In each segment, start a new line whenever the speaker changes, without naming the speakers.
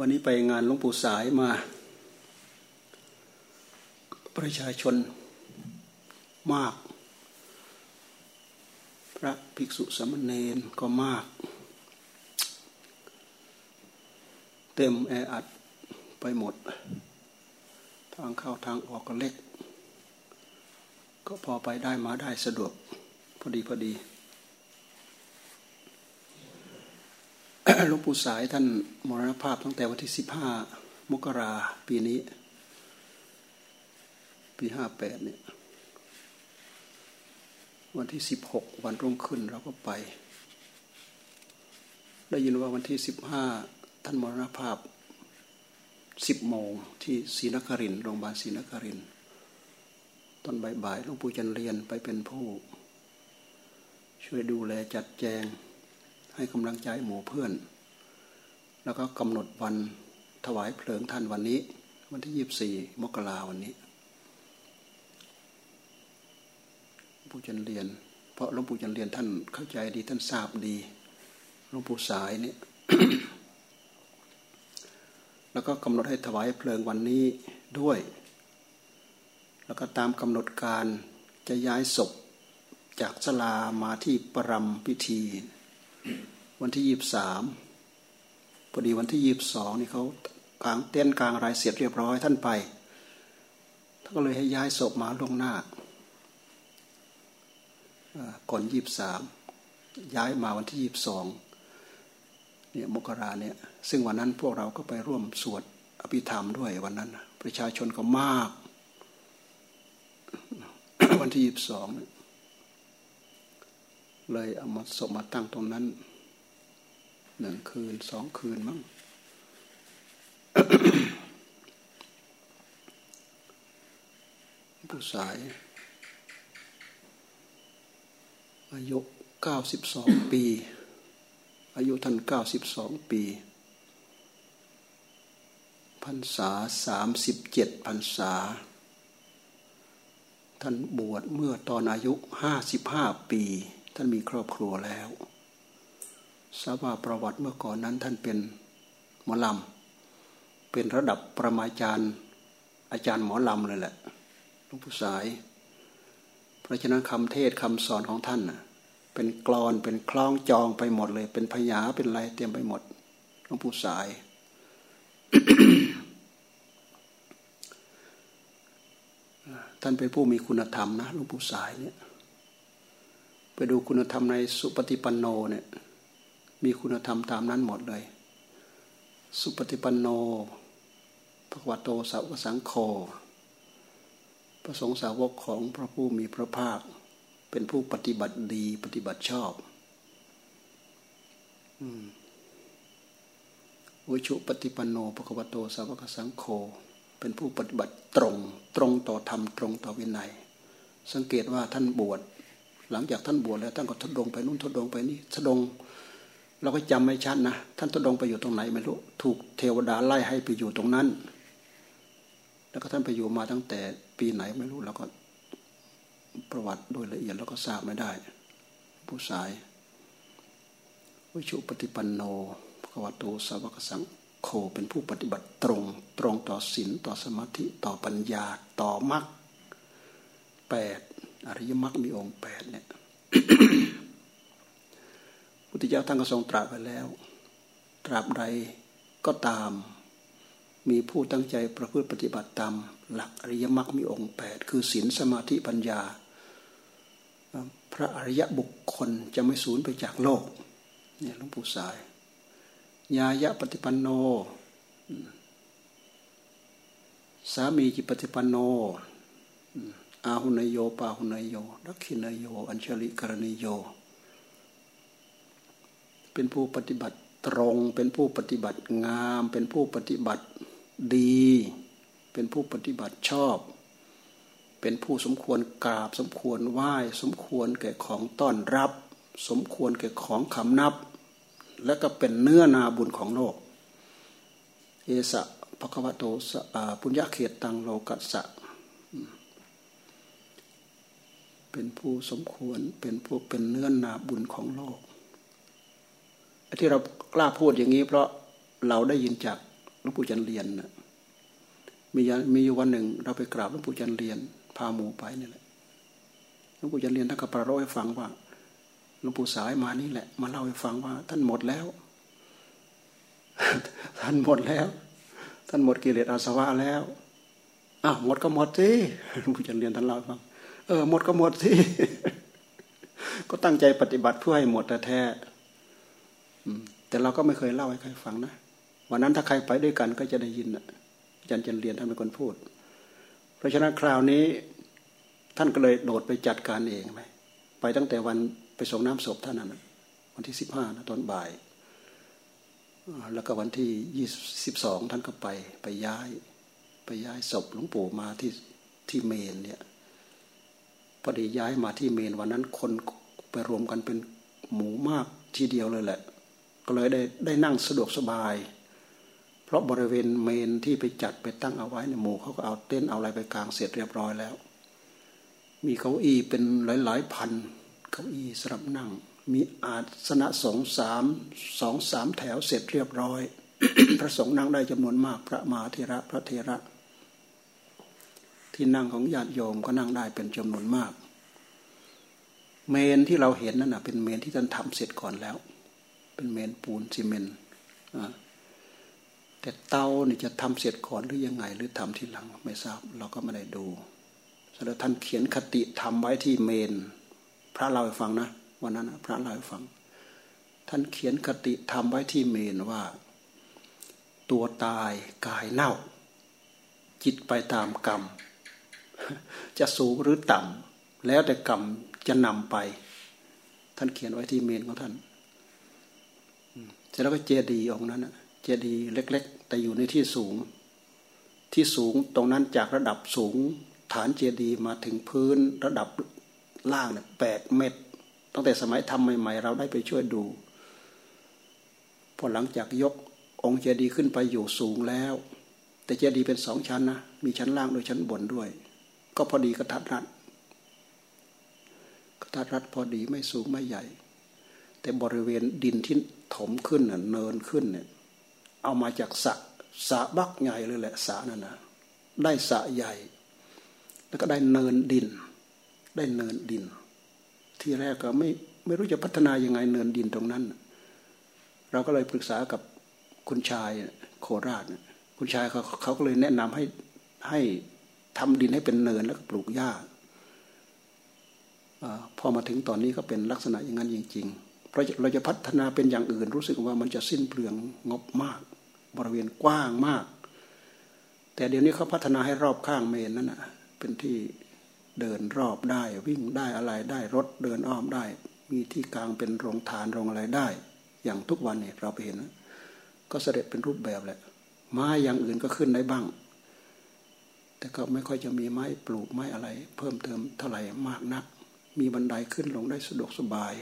วันนี้ไปงานหลวงปู่สายมา ประชาชนมาก พระภิกษุสามเณรก็มาก เต็มแออัดไปหมด ทางเข้าทางออกก็เล็ก ก็พอไปได้มาได้สะดวก พอดีพอดี หลวงปู่สายท่านมรณภาพตั้งแต่วันที่สิบห้ามกราปีนี้ ปีห้าแปดเนี่ย วันที่สิบหกวันรุ่งขึ้นเราก็ไป ได้ยินว่าวันที่สิบห้าท่านมรณภาพสิบโมงที่ศรีนครินโรงพยาบาลศรีนครินตอนบ่ายๆหลวงปู่จันเรียนไปเป็นผู้ ช่วยดูแลจัดแจง ให้กำลังใจหมู่เพื่อน แล้วก็กำหนดวันถวายเพลิงท่านวันนี้ วันที่ยี่บสี่มกราวันนี้ปู่จันเรียน เพราะหลวงปู่จันเรียนท่านเข้าใจดีท่านทราบดีหลวงปู่สายเนี่ยแล้วก็กำหนดให้ถวายเพลิงวันนี้ด้วย แล้วก็ตามกำหนดการจะย้ายศพจากสลามาที่ปรำพิธี วันที่ยี่บสามพอดีวันที่ยี่บสองนี่เขากลางเต้นกลางรายเสร็จเรียบร้อยท่านไปท่านก็เลยให้ย้ายศพมาลงหน้าก่อนยี่บสามย้ายมาวันที่ยี่บสองเนี่ยมกราเนี่ย ซึ่งวันนั้นพวกเราก็ไปร่วมสวดอภิธรรมด้วยวันนั้น ประชาชนก็มาก วันที่ยี่บสองเเลยเอามาศพมาตั้งตรงนั้นหนึ่งคืนสองคืนมั้งผู้สาย อายุเก้าสิบสองปี อายุท่านเก้าสิบสองปีพรรษาสามสิบเจ็ดพรรษา ท่านบวชเมื่อตอนอายุห้าสิบห้าปี ท่านมีครอบครัวแล้วทราบว่าประวัติเมื่อก่อนนั้นท่านเป็นหมอลำเป็นระดับประมาจารย์อาจารย์หมอลำเลยแหละหลวงปู่สาย เพราะฉะนั้นคำเทศคำสอนของท่านเป็นกรอนเป็นคล้องจองไปหมดเลย เป็นพยาเป็นอะไรเตรียมไปหมดหลวงปู่สาย ท่านเป็นผู้มีคุณธรรมนะหลวงปู่สายเนี่ย ไปดูคุณธรรมในสุปฏิปันโนเนี่ยมีคุณธรรมตามนั้นหมดเลย สุปฏิปันโนภควโตสาวกสังโฆประสงค์สาวกของพระผู้มีพระภาค เป็นผู้ปฏิบัติดีปฏิบัติชอบวิชุปฏิปันโนภควโตสาวกสังโฆเป็นผู้ปฏิบัติตรง ตรงต่อธรรมตรงต่อวินัย สังเกตว่าท่านบวช หลังจากท่านบวชแล้วท่านก็ทดลงไปนู่นทดลงไปนี่ทดลงเราก็จำไม่ชัดนะท่านตุดงไปอยู่ตรงไหนไม่รู้ถูกเทวดาไล่ให้ไปอยู่ตรงนั้น แล้วก็ท่านไปอยู่มาตั้งแต่ปีไหนไม่รู้เราก็ประวัติโดยละเอียดเราก็ทราบไม่ได้ ผู้สายวิชุปฏิปันโนภควโตสาวกสังโฆเป็นผู้ปฏิบัติตรง ตรงต่อศีลต่อสมาธิต่อปัญญาต่อมรรคแปด อริยมรรคมีองค์แปดเนี่ยพุทธเจ้าท่านก็ทรงตรัสไปแล้ว ตราบใดก็ตาม มีผู้ตั้งใจประพฤติปฏิบัติตามหลักอริยมรรคมีองค์แปดคือศีลสมาธิปัญญา พระอริยบุคคลจะไม่สูญไปจากโลกเนี่ยหลวงปู่สายญาญะปฏิปันโน สามีจิปฏิปันโน อาหุนโยปาหุนโยดักขินโย อัญชลิกรณิโย เป็นผู้ปฏิบัติตรง เป็นผู้ปฏิบัติงาม เป็นผู้ปฏิบัติดี เป็นผู้ปฏิบัติชอบ เป็นผู้สมควรกราบ สมควรไหว้ สมควรแก่ของต้อนรับ สมควรแก่ของคำนับ และก็เป็นเนื้อนาบุญของโลก เอสะภควโตสะปุญญาเขตตังโลกัสสะ เป็นผู้สมควรเป็นผู้เป็นเนื้อนาบุญของโลกที่เรากล้าพูดอย่างนี้ เพราะเราได้ยินจากหลวงปู่จันเรียนนะมีมีอยู่วันหนึ่ง เราไปกราบหลวงปู่จันเรียน พาหมูไปนี่แหละหลวงปู่จันเรียนท่านก็ประโรให้ฟังว่าหลวงปู่สายมานี่แหละ มาเล่าให้ฟังว่า ท่านหมดแล้ว ท่านหมดแล้ว ท่านหมดกิเลสอาสวะแล้วอ้าวหมดก็หมดสิหลวงปู่จันเรียนท่านเล่าฟัง เออหมดก็หมดสิก็ตั้งใจปฏิบัติเพื่อให้หมดแต่แท้แต่เราก็ไม่เคยเล่าให้ใครฟังนะวันนั้นถ้าใครไปด้วยกันก็จะได้ยินอาจารย์จันเรียนท่านเป็นคนพูด เพราะฉะนั้นคราวนี้ ท่านก็เลยโดดไปจัดการเองไปไปตั้งแต่วันไปส่งน้ำศพท่านนั้นวันที่สิบห้านะตอนบ่าย แล้วก็วันที่ยี่สิบสองท่านก็ไปไปย้าย ไปย้ายศพหลวงปู่มาที่ที่เมนเนี่ย พอดีย้ายมาที่เมนวันนั้นคนไปรวมกันเป็นหมูมากทีเดียวเลยแหละ ก็เลยได้ได้นั่งสะดวกสบาย เพราะบริเวณเมนที่ไปจัดไปตั้งเอาไว้ในหมู่เขาก็เอาเต้นเอาอะไรไปกลางเสร็จเรียบร้อยแล้ว มีเก้าอี้เป็นหลายๆพันเก้าอี้สำหรับนั่ง มีอาสนะสองสามสองสามแถวเสร็จเรียบร้อย พระสงฆ์นั่งได้จำนวนมากพระมหาเทระพระเทระ ที่นั่งของญาติโยมก็นั่งได้เป็นจำนวนมาก เมนที่เราเห็นนั่นนะเป็นเมนที่ท่านทำเสร็จก่อนแล้ว เป็นเมนปูนซีเมนต์แต่เตานี่จะทำเสร็จก่อนหรือยังไง หรือทำทีหลังไม่ทราบเราก็ไม่ได้ดูแสดงท่านเขียนคติทำไว้ที่เมน พระเราให้ฟังนะวันนั้นพระเราให้ฟัง ท่านเขียนคติทำไว้ที่เมนว่า ตัวตายกายเน่า จิตไปตามกรรม จะสูงหรือต่ำแล้วแต่กรรมจะนำไป ท่านเขียนไว้ที่เมนของท่านเสร็จแล้วก็เจดีย์องค์นั้นเจดีย์เล็ก ๆ แต่อยู่ในที่สูง ที่สูงตรงนั้นจากระดับสูง ฐานเจดีย์มาถึงพื้นระดับล่างเนี่ยแปดเมตร ตั้งแต่สมัยทำใหม่ ๆ เราได้ไปช่วยดู พอหลังจากยกองค์เจดีย์ขึ้นไปอยู่สูงแล้ว แต่เจดีย์เป็นสองชั้นนะมีชั้นล่างด้วยชั้นบนด้วย ก็พอดีกระทัดรัดถ้ารัดพอดีไม่สูงไม่ใหญ่ แต่บริเวณดินที่ถมขึ้นเนินขึ้นเนี่ยเอามาจากสะสะบักใหญ่เลยแหละสะนั่นนะได้สะใหญ่ แล้วก็ได้เนินดิน ได้เนินดิน ที่แรกก็ไม่ไม่รู้จะพัฒนายังไงเนินดินตรงนั้น เราก็เลยปรึกษากับคุณชายโคราช คุณชายเขาเขาก็เลยแนะนำให้ให้ ทำดินให้เป็นเนินแล้วก็ปลูกหญ้าพอมาถึงตอนนี้ก็เป็นลักษณะอย่างนั้นจริงๆเพราะเราจะพัฒนาเป็นอย่างอื่น รู้สึกว่ามันจะสิ้นเปลืองงบมาก บริเวณกว้างมาก แต่เดี๋ยวนี้เขาพัฒนาให้รอบข้างเมนนั่นนะเป็นที่เดินรอบได้วิ่งได้อะไรได้รถเดินอ้อมได้ มีที่กลางเป็นโรงทานโรงอะไรได้ อย่างทุกวันเนี่ยเราไปเห็น ก็เสด็จเป็นรูปแบบแหละไม้อย่างอื่นก็ขึ้นได้บ้าง แต่ก็ไม่ค่อยจะมีไม้ปลูกไม้อะไร เพิ่มเติมเท่าไหร่มากนัก มีบันไดขึ้นลงได้สะดวกสบาย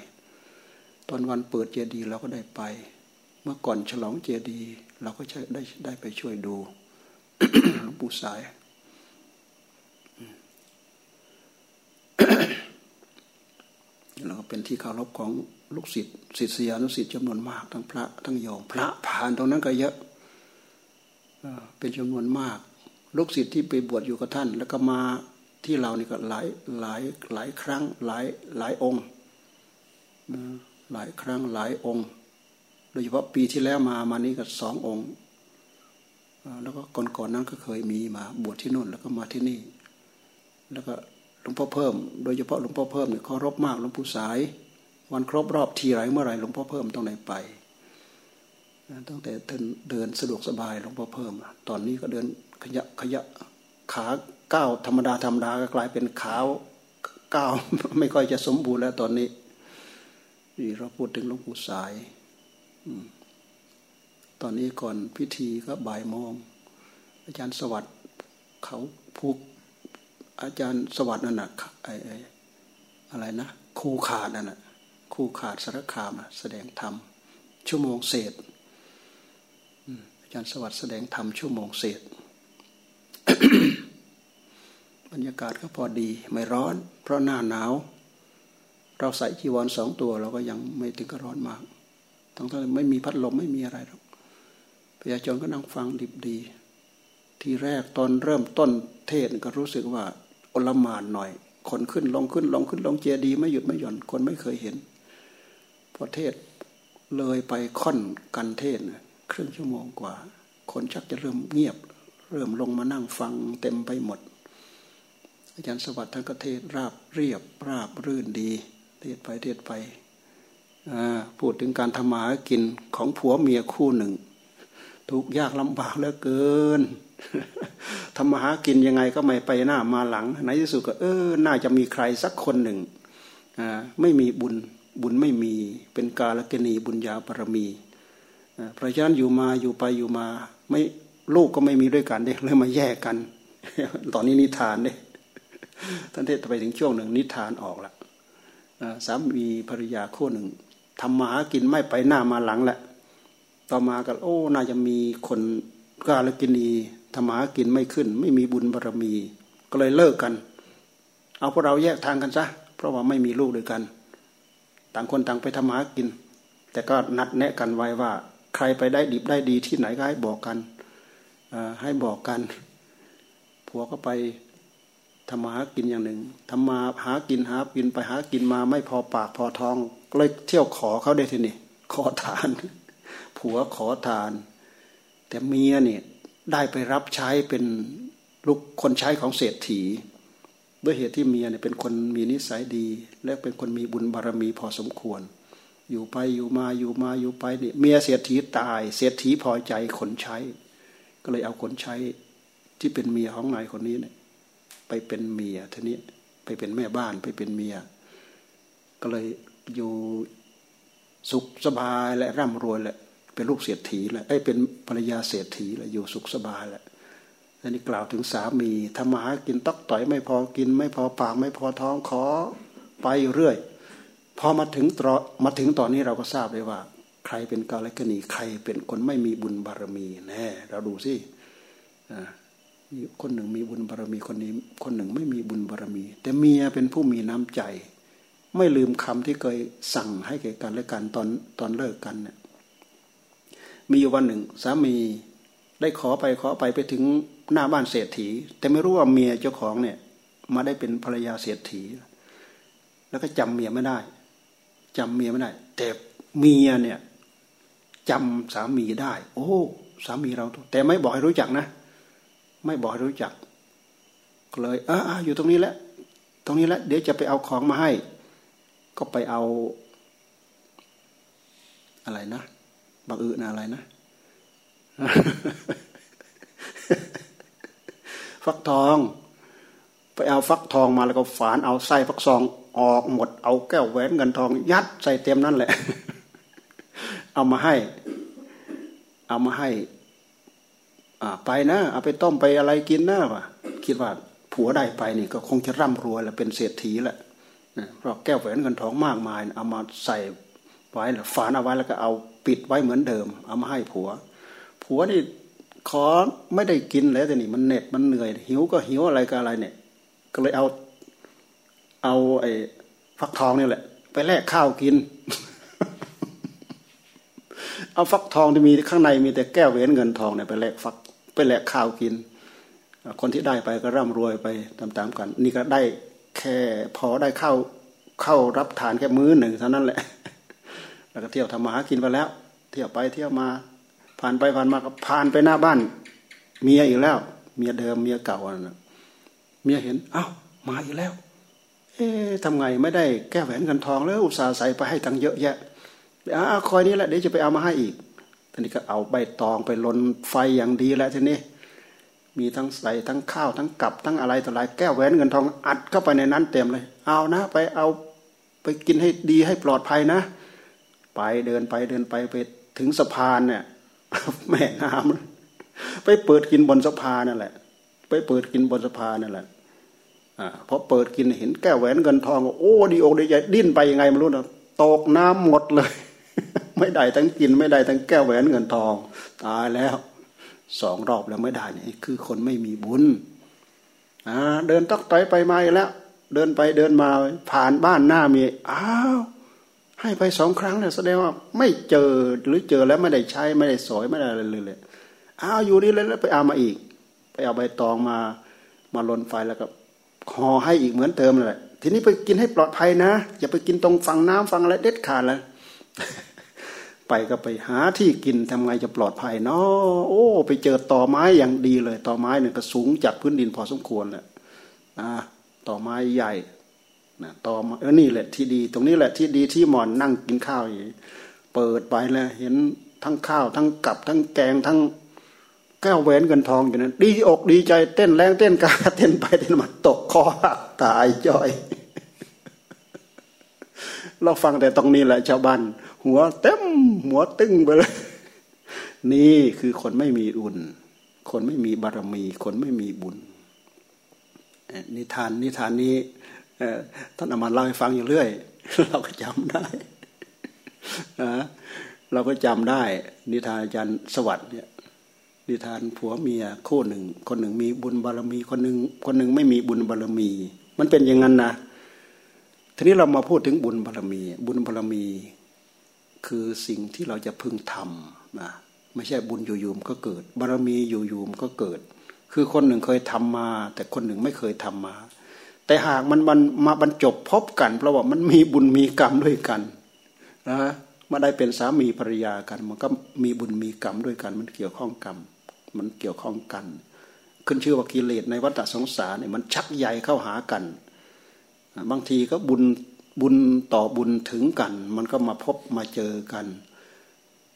ตอนวันเปิดเจดีย์เราก็ได้ไป เมื่อก่อนฉลองเจดีย์เราก็ได้ได้ไปช่วยดูหลวงปู่สายเราก็เป็นที่เคารพของลูกศิษย์ศิษยานุศิษย์จำนวนมากทั้งพระทั้งโยมพระผ่านตรงนั้นก็เยอะเป็นจำนวนมาก ลูกศิษย์ที่ไปบวชอยู่กับท่าน แล้วก็มาที่เรานี่ก็หลายหลายหลายครั้งหลายหลายองค์หลายครั้งหลายองค์ โดยเฉพาะปีที่แล้วมามานี้ก็สององค์ แล้วก็ก่อนๆนั้นก็เคยมีมาบวชที่นู่นแล้วก็มาที่นี่ แล้วก็หลวงพ่อเพิ่ม โดยเฉพาะหลวงพ่อเพิ่มเนี่ยเขารบมากหลวงปู่สาย วันครบรอบทีไรเมื่อไรหลวงพ่อเพิ่มต้องไหนไปตั้งแต่เดินสะดวกสบายหลวงพ่อเพิ่ม ตอนนี้ก็เดิน ขยะขยะขาก้าวธรรมดาธรรมดาก็กลายเป็นขาก้าวไม่ค่อยจะสมบูรณ์แล้วตอนนี้นี่เราพูดถึงหลวงปู่สายตอนนี้ก่อนพิธีก็บ่ายโมงอาจารย์สวัสดิ์เขาพูกอาจารย์สวัสดิ์นั่นน่ะไอ้อะไรนะคู่ขาดนั่นน่ะคู่ขาดสารคามแสดงธรรมชั่วโมงเศษอาจารย์สวัสดิ์แสดงธรรมชั่วโมงเศษ บรรยากาศก็พอดีไม่ร้อน เพราะหน้าหนาว เราใส่จีวรสองตัว เราก็ยังไม่ถึงกับร้อนมากทั้งที่ไม่มีพัดลมไม่มีอะไรหรอกไปประชาชนก็นั่งฟังดิบดี ทีแรกตอนเริ่มต้นเทศก็รู้สึกว่าอลมานหน่อย คนขึ้นลงขึ้นลงขึ้นลงเจดี ไม่หยุดไม่หย่อนคนไม่เคยเห็นพอเทศเลยไปค่อนกันเทศครึ่งชั่วโมงกว่า คนชักจะเริ่มเงียบ เริ่มลงมานั่งฟังเต็มไปหมด อาจารย์สวัสดิ์ท่านก็เทศราบเรียบราบรื่นดี เทศไปเทศไปพูดถึงการทำมาหากินของผัวเมียคู่หนึ่ง ทุกยากลำบากเหลือเกินทำมาหากินยังไงก็ไม่ไปหน้ามาหลังในที่สุดก็เออ น่าจะมีใครสักคนหนึ่งไม่มีบุญบุญไม่มีเป็นกาลกณีบุญญาปรมีเพราะฉะนั้นอยู่มาอยู่ไปอยู่มาไม่ ลูกก็ไม่มีด้วยกันเด็กเลยมาแยกกัน ตอนนี้นิทานเนี่ยท่านเทศไปถึงช่วงหนึ่งนิทานออกละสามีภรรยาคู่หนึ่งทำมาหากินไม่ไปหน้ามาหลังแหละ ต่อมาก็โอ้น่าจะมีคนกาลกินีทำมาหากินไม่ขึ้น ไม่มีบุญบารรมี ก็เลยเลิกกัน เอาพวกเราแยกทางกันซะเพราะว่าไม่มีลูกด้วยกัน ต่างคนต่างไปทำหากิน แต่ก็นัดแนะกันไว้ว่า ใครไปได้ดิบได้ดีที่ไหนก็ให้บอกกัน ให้บอกกัน ผัวก็ไปทำมาหากินอย่างหนึ่งทำมาหากินหากินไปหากินมาไม่พอปากพอท้องก็เลยเที่ยวขอเขาได้ทีนี่ขอทาน ผัวขอทาน แต่เมียเนี่ยได้ไปรับใช้เป็นลูกคนใช้ของเศรษฐี ด้วยเหตุที่เมียเนี่ยเป็นคนมีนิสัยดี และเป็นคนมีบุญบารมีพอสมควร อยู่ไปอยู่มาอยู่มาอยู่ไปเนี่ยเมียเสียทีตายเสียทีพอใจขนใช้ ก็เลยเอาขนใช้ที่เป็นเมียของนายคนนี้เนี่ยไปเป็นเมียทีนี้ไปเป็นแม่บ้านไปเป็นเมีย ก็เลยอยู่สุขสบายและร่ำรวยแหละเป็นลูกเศรษฐีแหละไอ้เป็นภรรยาเศรษฐีแหละอยู่สุขสบายแหละอันนี้กล่าวถึงสามีทำมาหากินตอกต่อยไม่พอกิน ไม่พอปากไม่พอท้องขอไปอยู่เรื่อย พอมาถึงตรมาถึงตอนนี้เราก็ทราบเลยว่า ใครเป็นกาลกณีใครเป็นคนไม่มีบุญบารมีแน่เราดูสิคนหนึ่งมีบุญบารมีคนนี้ คนหนึ่งไม่มีบุญบารมี แต่เมียเป็นผู้มีน้ำใจ ไม่ลืมคำที่เคยสั่งให้แก่กันและกันตอนตอนเลิกกันเนี่ยมีอยู่วันหนึ่ง สามีได้ขอไปขอไปไปถึงหน้าบ้านเศรษฐี แต่ไม่รู้ว่าเมียเจ้าของเนี่ยมาได้เป็นภรรยาเศรษฐี แล้วก็จำเมียไม่ได้จำเมียไม่ได้ แต่เมียเนี่ย จำสามีได้ โอ้สามีเรา แต่ไม่บอกให้รู้จักนะ ไม่บอกให้รู้จักเลยอ่าอยู่ตรงนี้แหละ ตรงนี้แหละ เดี๋ยวจะไปเอาของมาให้ ก็ไปเอา อะไรนะบางอื่นอะไรนะฟักทอง ไปเอาฟักทองมาแล้วก็ฝานเอาไส้ฟักซองออกหมด เอาแก้วแหวนเงินทอง ยัดใส่เต็มนั่นแหละ เอามาให้ เอามาให้อ่าไปนะเอาไปต้มไปอะไรกินนะวะคิดว่าผัวได้ไปนี่ก็คงจะร่ำรวยแล้วเป็นเศรษฐีแหละเพราะแก้วแหวนเงินทองมากมายเอามาใส่ไว้แล้วฝานเอาไว้แล้วก็เอาปิดไว้เหมือนเดิม เอามาให้ผัว ผัวนี่ขอไม่ได้กินแล้วแต่นี่มันเหน็ดมันเหนื่อย หิวก็หิวอะไรก็อะไรเนี่ย ก็เลยเอาเอาไอ้ฟักทองนี่แหละ ไปแลกข้าวกิน เอาฟักทองที่มีข้างในมีแต่แก้วเว้นเงินทองเนี่ยไปแลกฟักไปแลกข้าวกิน คนที่ได้ไปก็ร่ำรวยไปตามๆกัน นี่ก็ได้แค่พอได้เข้าเข้ารับทานแค่มื้อหนึ่งเท่านั้นแหละ แล้วก็เที่ยวทำมาหากินไปแล้ว เที่ยวไปเที่ยวมาผ่านไปผ่านมาก็ผ่านไปหน้าบ้าน เมียอีกแล้ว เมียเดิมเมียเก่าน่ะเมียเห็น เอ้ามาอีกแล้ว เอ๊ะทำไงไม่ได้แก้แหวนกันทองแล้วอุตส่าห์ใส่ไปให้ตังเยอะแยะ อ่าคอยนี้แหละเดี๋ยวจะไปเอามาให้อีกทีนี้ก็เอาใบตองไปลนไฟอย่างดีแล้วทีนี้ มีทั้งใส่ทั้งข้าวทั้งกับทั้งอะไรต่ออะไรแก้วแหวนเงินทองอัดเข้าไปในนั้นเต็มเลย เอานะ ไปเอาไปกินให้ดีให้ปลอดภัยนะ ไปเดินไปเดินไปไปถึงสะพานเนี่ยแม่น้ำไปเปิดกินบนสะพานนั่นแหละ ไปเปิดกินบนสะพานนั่นแหละอ่าพอเปิดกินเห็นแก้วแหวนเงินทอง โอ้ดีอกดีใจดิ้นไปยังไงไม่รู้นะตกน้ำหมดเลย ไม่ได้ทั้งกินไม่ได้ทั้งแก้วแหวนเงินทอง ตายแล้วสองรอบแล้วไม่ได้นี่คือคนไม่มีบุญเดินตอกต่อยไปมาแล้ว เดินไปเดินมาผ่านบ้านหน้ามีอ้าวให้ไปสองครั้งเนี่ยแสดงว่าไม่เจอหรือเจอแล้วไม่ได้ใช้ไม่ได้สอยไม่ได้อะไรเลยเลยอ้าวอยู่นี่แล้วไปเอามาอีก ไปเอาใบตองมามาลนไฟแล้วก็ห่อให้อีกเหมือนเติมเลยทีนี้ไปกินให้ปลอดภัยนะ อย่าไปกินตรงฝั่งน้ำฝั่งอะไรเด็ดขาดเลย ไปก็ไปหาที่กินทำไงจะปลอดภัยเนาะโอ้ ไปเจอต่อไม้อย่างดีเลยต่อไม้เนี่ยก็สูงจากพื้นดินพอสมควรแหละนะต่อไม้ใหญ่นะต่อมาเออนี่แหละที่ดี ตรงนี้แหละที่ดีที่หมอนนั่งกินข้าวอยู่เปิดไปแล้วเห็นทั้งข้าว ทั้งกับทั้งแกงทั้งแก้วแหวนเงินทองอยู่นั้น ดีอกดีใจเต้นแรงเต้นกาเต้นไปเต้นมาตกคอตายจ้อย เราฟังแต่ตรงนี้แหละชาวบ้าน หัวเต็มหัวตึงไปเลย นี่คือคนไม่มีอุ่น คนไม่มีบารมี คนไม่มีบุญ นิทานนิทานนี้ท่านอามาเล่าให้ฟังอยู่เรื่อย เราก็จำได้นะเราก็จำได้ นิทานอาจารย์สวัสดิ์เนี่ยนิทานผัวเมียคู่หนึ่ง คนหนึ่งมีบุญบารมี คนหนึ่งคนหนึ่งไม่มีบุญบารมี มันเป็นอย่างนั้นนะทีนี้เรามาพูดถึงบุญบารมี บุญบารมี คือสิ่งที่เราจะพึงทำนะไม่ใช่บุญอยู่ๆมก็เกิด บารมีอยู่ๆมก็เกิด คือคนหนึ่งเคยทำมา แต่คนหนึ่งไม่เคยทำมา แต่หากมันมันมาบรรจบพบกัน เพราะว่ามันมีบุญมีกรรมด้วยกันนะมาได้เป็นสามีภรรยากัน มันก็มีบุญมีกรรมด้วยกัน มันเกี่ยวข้องกรรม มันเกี่ยวข้องกัน ขึ้นชื่อว่ากิเลสในวัฏสงสารเนี่ยมันชักใยเข้าหากัน บางทีก็บุญ บุญต่อบุญถึงกัน มันก็มาพบมาเจอกัน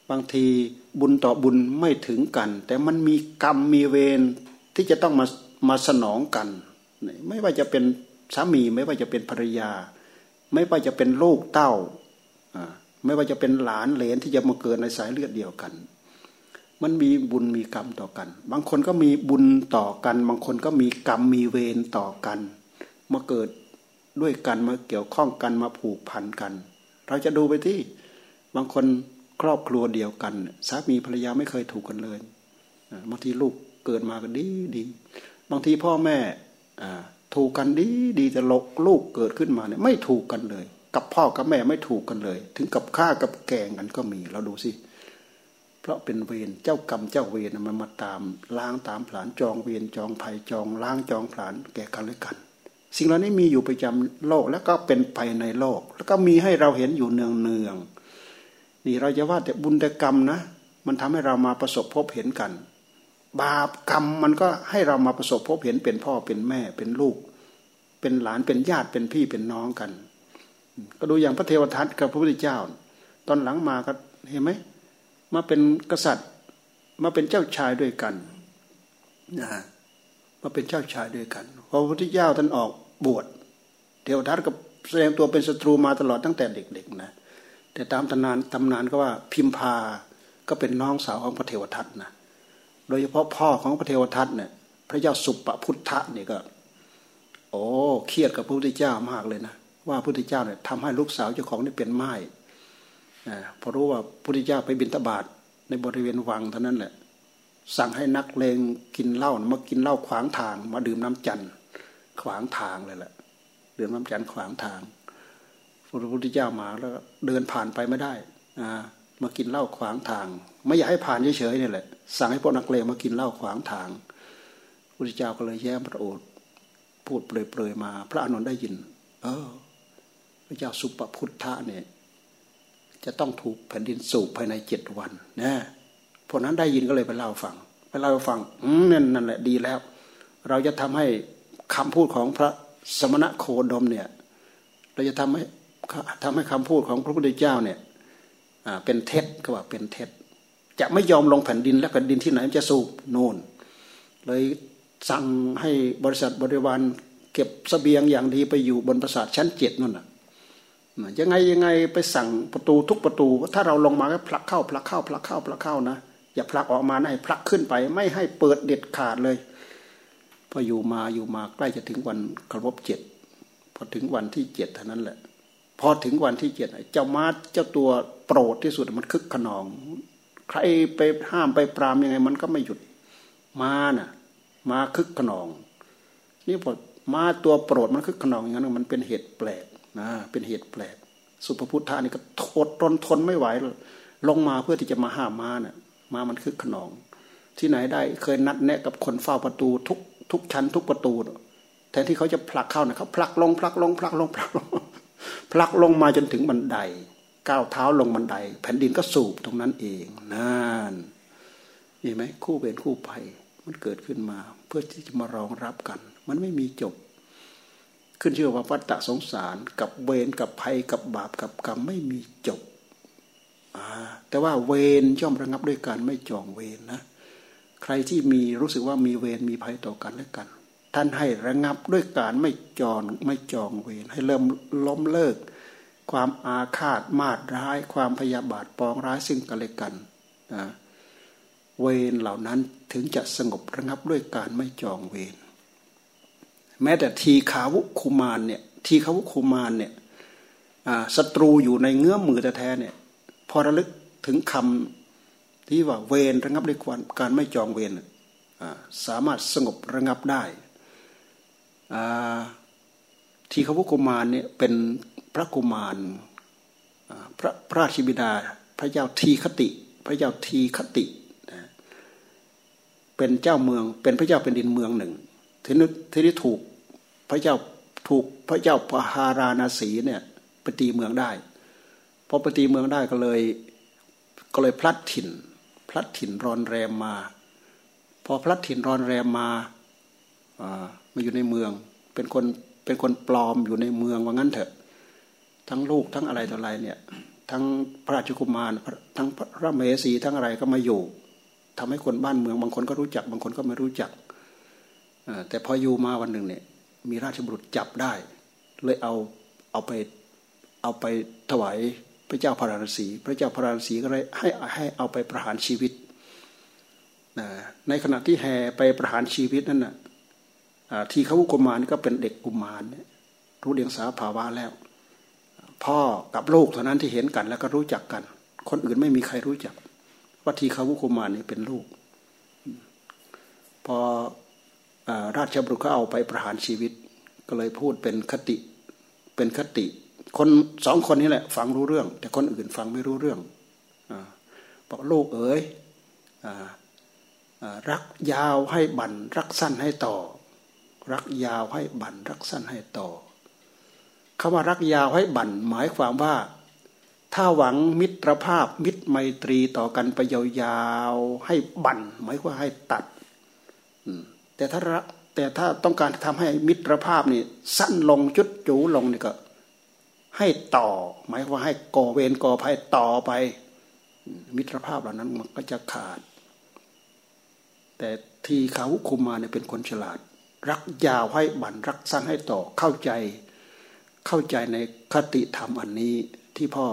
บางทีบุญต่อบุญไม่ถึงกัน แต่มันมีกรรมมีเวรที่จะต้องมามาสนองกัน ไม่ว่าจะเป็นสามีไม่ว่าจะเป็นภรรยา ไม่ว่าจะเป็นลูกเต้า ไม่ว่าจะเป็นหลานเหลนที่จะมาเกิดในสายเลือดเดียวกัน มันมีบุญมีกรรมต่อกัน บางคนก็มีบุญต่อกัน บางคนก็มีกรรมมีเวรต่อกัน มาเกิด ด้วยกันมาเกี่ยวข้องกันมาผูกพันกัน เราจะดูไปที่บางคนครอบครัวเดียวกันสามีภรรยาไม่เคยถูกกันเลยบางทีลูกเกิดมากันดีดีบางทีพ่อแม่ถูกกันดีดีแต่ลกลูกเกิดขึ้นมาเนี่ยไม่ถูกกันเลย กับพ่อกับแม่ไม่ถูกกันเลย ถึงกับฆ่ากับแกงกันก็มีเราดูสิเพราะเป็นเวรเจ้ากรรมเจ้าเวรมันมาตามล้างตามผลานจองเวรจองภัยจองล้างจองผลานแก่กันและกัน สิ่งเหล่านี้มีอยู่ประจำโลกแล้วก็เป็นไปในโลก แล้วก็มีให้เราเห็นอยู่เนืองเนืองนี่เราจะว่าแต่บุญแต่กรรมนะ มันทำให้เรามาประสบพบเห็นกัน บาปกรรมมันก็ให้เรามาประสบพบเห็นเป็นพ่อเป็นแม่เป็นลูก เป็นหลานเป็นญาติเป็นพี่เป็นน้องกัน ก็ดูอย่างพระเทวทัตกับพระพุทธเจ้า ตอนหลังมาก็เห็นไหมมาเป็นกษัตริย์ มาเป็นเจ้าชายด้วยกันนะ มาเป็นเจ้าชายด้วยกันพอพระพุทธเจ้าท่านออกบวชเทวทัตก็แสดงตัวเป็นศัตรูมาตลอดตั้งแต่เด็กๆนะแต่ตามตำนานตำนานก็ว่าพิมพาก็เป็นน้องสาวของพระเทวทัตนะโดยเฉพาะพ่อของพระเทวทัตเนี่ยพระเจ้าสุปพุทธะนี่ก็ โอ้เครียดกับพระพุทธเจ้ามากเลยนะว่าพระพุทธเจ้าเนี่ยทำให้ลูกสาวเจ้าของนี่เป็นไม้พอรู้ว่าพระพุทธเจ้าไปบิณฑบาตในบริเวณวังเท่านั้นแหละ สั่งให้นักเลงกินเหล้ามากินเหล้าขวางทาง มาดื่มน้ำจันทร์ขวางทางเลยแหละดื่มน้ำจันทร์ขวางทางพระพุทธเจ้ามาแล้วเดินผ่านไปไม่ได้อ่ามากินเหล้าขวางทาง ไม่อยากให้ผ่านเฉยๆนี่แหละ สั่งให้พวกนักเลงมากินเหล้าขวางทางพระพุทธเจ้าก็เลยแย้มพระโอษฐ์พูดเปรยๆมา พระอนุนได้ยิน เออ พระเจ้าสุปพุทธะเนี่ยจะต้องถูกแผ่นดินสูบภายในเจ็ดวันนะ พวกนั้นได้ยินก็เลยไปเล่าฟังไปเล่าฟังอืมนั่นนั่นแหละดีแล้ว เราจะทำให้คำพูดของพระสมณะโคดมเนี่ย เราจะทำให้ทำให้คำพูดของพระพุทธเจ้าเนี่ยเป็นเท็จก็ว่าเป็นเท็จจะไม่ยอมลงแผ่นดินและแผ่นดินที่ไหนจะสูบโน่นเลยสั่งให้บริษัทบริวารเก็บสเสบียงอย่างดีไปอยู่บนปราสาทชั้นเจ็ดนั่นน่ะยังไงยังไงไปสั่งประตูทุกประตู ถ้าเราลงมาก็ผลักเข้าผลักเข้าผลักเข้าผลักเข้านะ อย่าผลักออกมาให้ผลักขึ้นไป ไม่ให้เปิดเด็ดขาดเลย พออยู่มาอยู่มาใกล้จะถึงวันครบเจ็ดพอถึงวันที่เจ็ดเท่านั้นแหละ พอถึงวันที่เจ็ดเจ้ามาเจ้าตัวโปรดที่สุดมันคึกขนอง ใครไปห้ามไปปรามยังไง มันก็ไม่หยุดมาน่ะ มาคึกขนอง นี่พอมาตัวโปรดมันคึกขนองอย่างนั้นมันเป็นเหตุแปลกนะเป็นเหตุแปลก สุภพุทธานี่ก็ทนทนทนไม่ไหวลงมาเพื่อที่จะมาห้ามมาเนี่ย มามันคึกขนอง ที่ไหนได้เคยนัดแนะกับคนเฝ้าประตูทุกทุกชั้นทุกประตู แทนที่เขาจะผลักเข้านะเขาผลักลงผลักลงผลักลงผลักลงผลักลงมาจนถึงบันไดก้าวเท้าลงบันได แผ่นดินก็สูบตรงนั้นเองนั่นมีไหมคู่เวรคู่ภัยมันเกิดขึ้นมา เพื่อที่จะมารองรับกัน มันไม่มีจบ ขึ้นชื่อว่าวัฏฏะสงสาร กับเวรกับภัยกับบาปกับกรรมไม่มีจบ แต่ว่าเวรย่อมระงับด้วยการไม่จองเวรนะ ใครที่มีรู้สึกว่ามีเวรมีภัยต่อกันและกัน ท่านให้ระงับด้วยการไม่จองไม่จองเวรให้เริ่มล้มเลิก ความอาฆาตมาดร้าย ความพยาบาทปองร้ายซึ่งกันและกันนะเวรเหล่านั้นถึงจะสงบระงับด้วยการไม่จองเวรแม้แต่ทีขาวุคุมานเนี่ยทีขาวุคุมานเนี่ยศัตรูอยู่ในเงื้อมมือแท้เนี่ย พอระลึกถึงคำที่ว่าเวรระงับด้วยการไม่จองเวรสามารถสงบระงับได้ทีขาวุคุมานเนี่ยเป็นพระกุมารพระพระราชิบิดาพระเจ้าทีคติ พระเจ้าทีคติเป็นเจ้าเมือง เป็นพระเจ้าเป็นดินเมืองหนึ่งทีนี้ทีนี้ถูกพระเจ้าถูกพระเจ้าพหาราณสีเนี่ยปฏิเมืองได้ พอปฏิเมืองได้ก็เลยก็เลยพลัดถิ่น พลัดถิ่นรอนแรมมา พอพลัดถิ่นรอนแรมมามาอยู่ในเมือง เป็นคนเป็นคนปลอมอยู่ในเมืองว่างั้นเถอะ ทั้งลูกทั้งอะไรต่ออะไรเนี่ยทั้งพระราชกุมารทั้งพระเมสีทั้งอะไรก็มาอยู่ทำให้คนบ้านเมืองบางคนก็รู้จัก บางคนก็ไม่รู้จักแต่พออยู่มาวันหนึ่งเนี่ย มีราชบุตรจับได้ เลยเอาเอาไปเอาไปถวาย พระเจ้าพระราศีพระเจ้าพระราศีก็เลยให้ให้เอาไปประหารชีวิตในขณะที่แห่ไปประหารชีวิตนั่นน่ะทีเขากุมารก็เป็นเด็กกุมารรู้เดียงสาภาวะแล้ว พ่อกับลูกเท่านั้นที่เห็นกันแล้วก็รู้จักกัน คนอื่นไม่มีใครรู้จัก ว่าทีขาวุคุมารนี่เป็นลูก พอราชบุตรเขาเอาไปประหารชีวิต ก็เลยพูดเป็นคติเป็นคติ คนสองคนนี้แหละ ฟังรู้เรื่อง แต่คนอื่นฟังไม่รู้เรื่องบอกลูกเอ๋ยรักยาวให้บันรักสั้นให้ต่อ รักยาวให้บันรักสั้นให้ต่อคำว่ารักยาวให้บันหมายความว่า ถ้าหวังมิตรภาพมิตรไมตรีต่อกันไปยาวๆให้บันหมายว่าให้ตัดแต่ถ้าแต่ถ้าต้องการทำให้มิตรภาพนี่สั้นลงจุดจูลงนี่ก็ ให้ต่อ หมายว่าให้ก่อเวรก่อภัยต่อไป มิตรภาพเหล่านั้นมันก็จะขาด แต่ทีเขาคุมมาเนี่ยเป็นคนฉลาด รักยาวให้บั่นรักสั้นให้ต่อเข้าใจ เข้าใจในคติธรรมอันนี้ที่พ่อ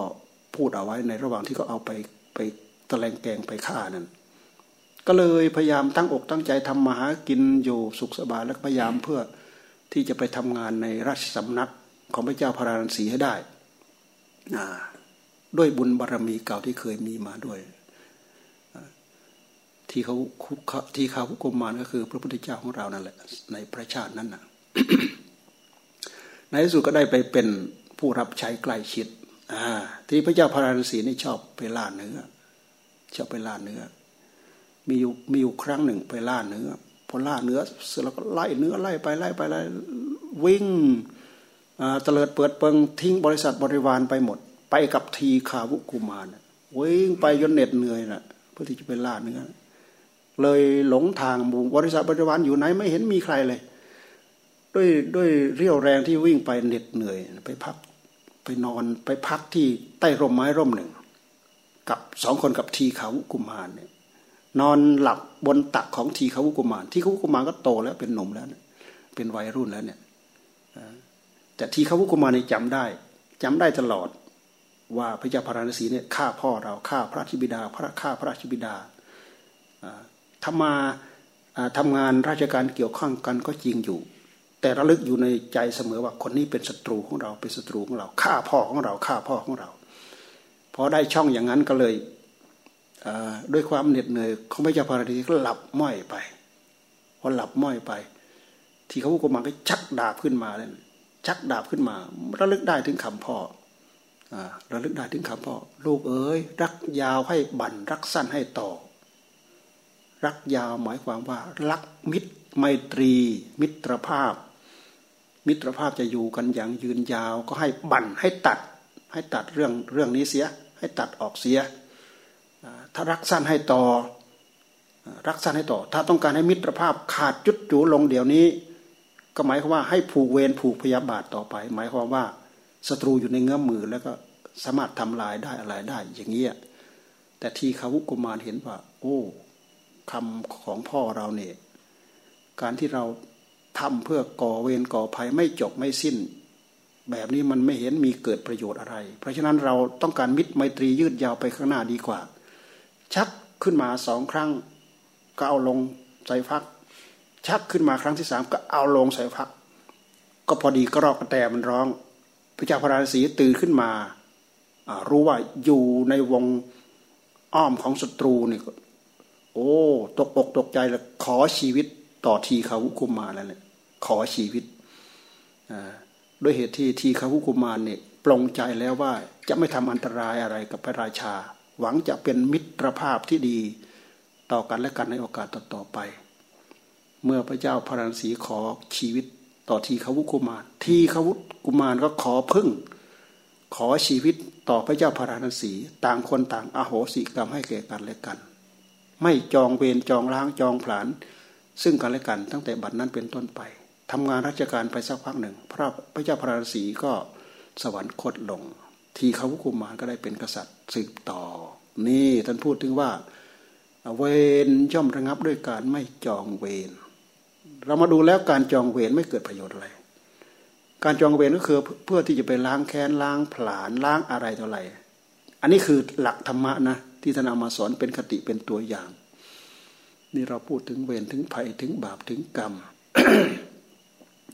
พูดเอาไว้ในระหว่างที่เขาเอาไปไปตะแลงแกงไปฆ่านั่นก็เลยพยายามตั้งอกตั้งใจทำมาหากินอยู่สุขสบายแล้วพยายามเพื่อที่จะไปทำงานในราชสำนัก ของพระเจ้าพระราศีให้ได้ ด้วยบุญบารรมีเก่าที่เคยมีมาด้วย ที่เขาที่เขากุมมารก็คือ พระพุทธเจ้าของเรานั่นแหละ ในพระชาตินั้นนะในที่สุดก็ได้ไปเป็นผู้รับใช้ใกล้ชิดที่พระเจ้าพระราศีนี่ชอบไปล่าเนื้อชอบไปล่าเนื้อ มีอยู่มีอยู่ครั้งหนึ่งไปล่าเนื้อพอล่าเนื้อเสร็จแล้วก็ไล่เนื้อไล่ไปไล่ไปไล่วิ่ง เตลิดเปิดเปิงทิ้งบริษัทบริวารไปหมด ไปกับทีขาวุกุมารวิ่งไปจนเหน็ดเหนื่อยนะเพื่อที่จะไปล่าเนื้อเลยหลงทางบริษัทบริวารอยู่ไหนไม่เห็นมีใครเลย ด้วยด้วยเรี่ยวแรงที่วิ่งไปเหน็ดเหนื่อย ไปพักไปนอนไปพักที่ใต้ร่มไม้ร่มหนึ่ง กับสองคนกับทีขาวุกุมารเนี่ยนอนหลับบนตักของทีขาวุกุมาร ทีขาวุกุมารก็โตแล้วเป็นหนุ่มแล้ว เป็นวัยรุ่นแล้วเนี่ย แต่ทีขาวุกุมารนี่จำได้จำได้ตลอดว่าพระเจ้าพระราศีเนี่ยฆ่าพ่อเราฆ่าพระชิบิดา พระฆ่าพระชิบิดาทำมาทำงานราชการเกี่ยวข้องกันก็จริงอยู่ แต่ระลึกอยู่ในใจเสมอว่าคนนี้เป็นศัตรูของเราเป็นศัตรูของเราฆ่าพ่อของเราฆ่าพ่อของเราพอได้ช่องอย่างนั้นก็เลยด้วยความเหน็ดเหนื่อยของพระเจ้าพาราดีก็หลับม้อยไปพอหลับม้อยไป ที่เขากุมารก็ชักดาบขึ้นมาเลย ชักดาบขึ้นมาระลึกได้ถึงคำพ่อระลึกได้ถึงคำพ่อ ลูกเอ๋ยรักยาวให้บั่นรักสั้นให้ต่อ รักยาวหมายความว่า รักมิตรไมตรี มิตรภาพ มิตรภาพจะอยู่กันอย่างยืนยาวก็ให้บั่นให้ตัด ให้ตัดเรื่องเรื่องนี้เสีย ให้ตัดออกเสีย ถ้ารักสั้นให้ต่อ รักสั้นให้ต่อ ถ้าต้องการให้มิตรภาพขาดจุดจูลงเดี๋ยวนี้ ก็หมายความว่าให้ผูกเวรผูกพยาบาทต่อไป หมายความว่าศัตรูอยู่ในเงื้อมมือแล้วก็สามารถทำลายได้อะไรได้ อย่างนี้แต่ทีขาวุกุมารเห็นว่า โอ้คำของพ่อเราเนี่ยการที่เราทำเพื่อก่อเวรก่อภัยไม่จบไม่สิ้น แบบนี้มันไม่เห็นมีเกิดประโยชน์อะไร เพราะฉะนั้นเราต้องการมิตรไมตรียืดยาวไปข้างหน้าดีกว่า ชักขึ้นมาสองครั้งก็เอาลงใส่พัก ชักขึ้นมาครั้งที่สามก็เอาลงใส่พักก็พอดีก็รอกกระแตมันร้อง พระเจ้าพระราศีตื่นขึ้นมา รู้ว่าอยู่ในวงอ้อมของศัตรูนี่โอ้ตกอกตกใจแล้วขอชีวิตต่อทีขาวุคุมารแล้วเนี่ยขอชีวิตด้วยเหตุที่ทีขาวุคุมารเนี่ยปลงใจแล้วว่าจะไม่ทำอันตรายอะไรกับพระราชา หวังจะเป็นมิตรภาพที่ดีต่อกันและกันในโอกาสต่อๆไป เมื่อพระเจ้าพระนศีขอชีวิตต่อทีขาวุกุมาร ทีขาวุกุมารก็ขอพึ่ง ขอชีวิตต่อพระเจ้าพระนศีต่างคนต่างอโหสิกรรมให้แก่กันและกัน ไม่จองเวรจองล้างจองผลาญซึ่งกันและกันตั้งแต่บัดนั้นเป็นต้นไปทำงานราชการไปสักพักหนึ่ง พระพระเจ้าพระนศีก็สวรรคตลง ทีขาวุกุมารก็ได้เป็นกษัตริย์สืบต่อ นี่ท่านพูดถึงว่าเวรย่อมระงับด้วยการไม่จองเวร เรามาดูแล้วการจองเวรไม่เกิดประโยชน์อะไร การจองเวรก็คือเพื่อที่จะไปล้างแค้นล้างผลาญล้างอะไรเท่าไหร่อันนี้คือหลักธรรมะนะที่ท่านเอามาสอนเป็นคติเป็นตัวอย่าง นี่เราพูดถึงเวรถึงภัยถึงบาปถึงกรรม